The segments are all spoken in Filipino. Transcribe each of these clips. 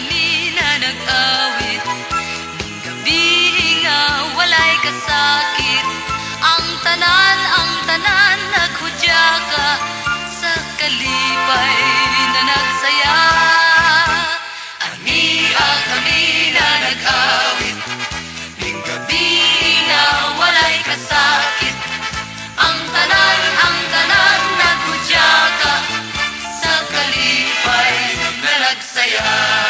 kami na nag-awit. Nung gabing nawalay kasakit. Ang tanan, ang tanan, naghudya ka Sa kalipay na nagsaya. Ania kami na nag-awit. Nung gabing nawalay kasakit. Ang tanan, ang tanan, naghudya ka Sa kalipay na nagsaya.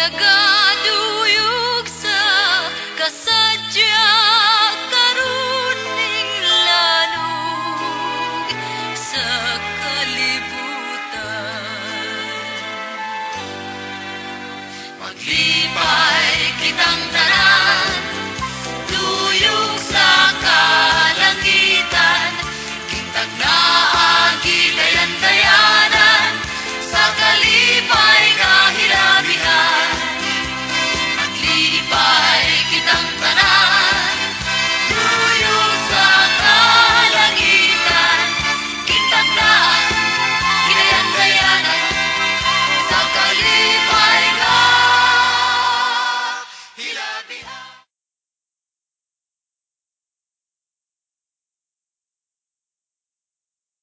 Nagado yuksa kasadya karuning lanog sa kalibutan. Maglipat